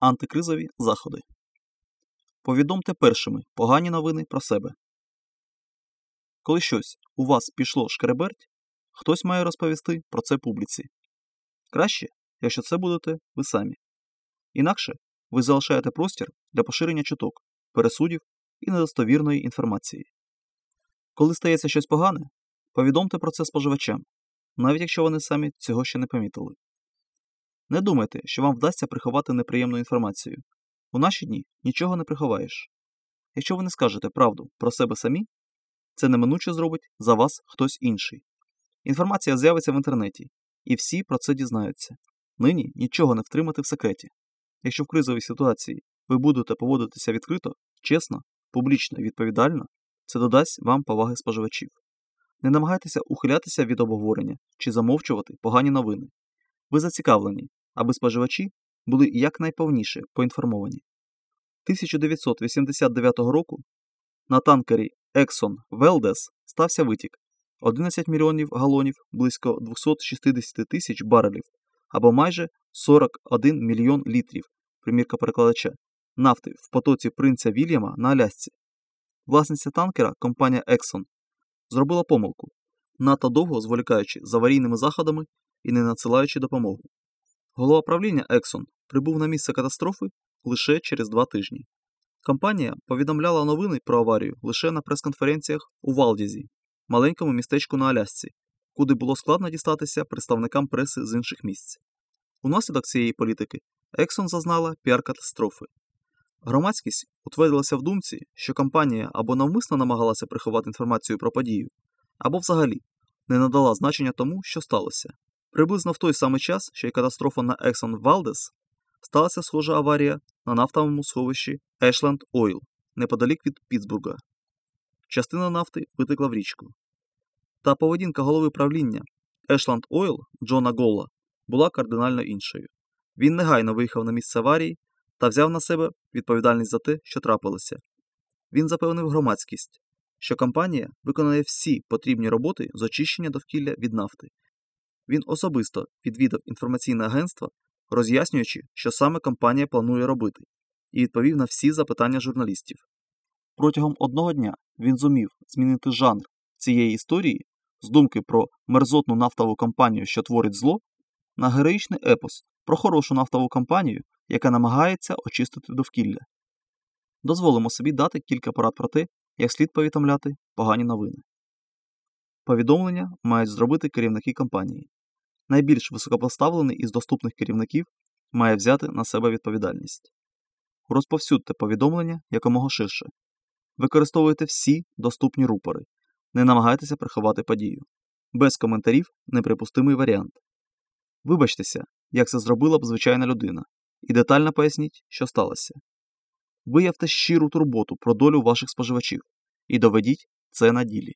Антикризові заходи. Повідомте першими погані новини про себе. Коли щось у вас пішло шкереберть, хтось має розповісти про це публіці. Краще, якщо це будете ви самі. Інакше ви залишаєте простір для поширення чуток, пересудів і недостовірної інформації. Коли стається щось погане, повідомте про це споживачам, навіть якщо вони самі цього ще не помітили. Не думайте, що вам вдасться приховати неприємну інформацію. У наші дні нічого не приховаєш. Якщо ви не скажете правду про себе самі, це неминуче зробить за вас хтось інший. Інформація з'явиться в інтернеті, і всі про це дізнаються. Нині нічого не втримати в секреті. Якщо в кризовій ситуації ви будете поводитися відкрито, чесно, публічно і відповідально, це додасть вам поваги споживачів. Не намагайтеся ухилятися від обговорення чи замовчувати погані новини. Ви зацікавлені, аби споживачі були якнайповніше поінформовані. 1989 року на танкері Exxon Valdez стався витік 11 мільйонів галонів близько 260 тисяч барелів або майже 41 мільйон літрів, примірка перекладача, нафти в потоці принца Вільяма на Алясці. Власниця танкера, компанія Exxon, зробила помилку, надто довго зволікаючи з аварійними заходами і не надсилаючи допомогу. Голова правління Exxon прибув на місце катастрофи лише через два тижні. Компанія повідомляла новини про аварію лише на прес-конференціях у Валдізі, маленькому містечку на Алясці, куди було складно дістатися представникам преси з інших місць. Унаслідок цієї політики Exxon зазнала піар-катастрофи. Громадськість утвердилася в думці, що компанія або навмисно намагалася приховати інформацію про подію, або взагалі не надала значення тому, що сталося. Приблизно в той самий час, що й катастрофа на Exxon Valdez, сталася схожа аварія на нафтовому сховищі Ashland Oil неподалік від Пітсбурга. Частина нафти витекла в річку. Та поведінка голови правління Ashland Oil Джона Голла була кардинально іншою. Він негайно виїхав на місце аварії та взяв на себе відповідальність за те, що трапилося. Він запевнив громадськість, що компанія виконає всі потрібні роботи з очищення довкілля від нафти. Він особисто відвідав інформаційне агентство, роз'яснюючи, що саме компанія планує робити, і відповів на всі запитання журналістів. Протягом одного дня він зумів змінити жанр цієї історії з думки про мерзотну нафтову компанію, що творить зло, на героїчний епос про хорошу нафтову компанію, яка намагається очистити довкілля. Дозволимо собі дати кілька порад про те, як слід повідомляти погані новини. Повідомлення мають зробити керівники компанії. Найбільш високопоставлений із доступних керівників має взяти на себе відповідальність. Розповсюдьте повідомлення якомога ширше. Використовуйте всі доступні рупори. Не намагайтеся приховати подію. Без коментарів неприпустимий варіант. Вибачтеся, як це зробила б звичайна людина, і детально поясніть, що сталося. Виявте щиру турботу про долю ваших споживачів і доведіть це на ділі.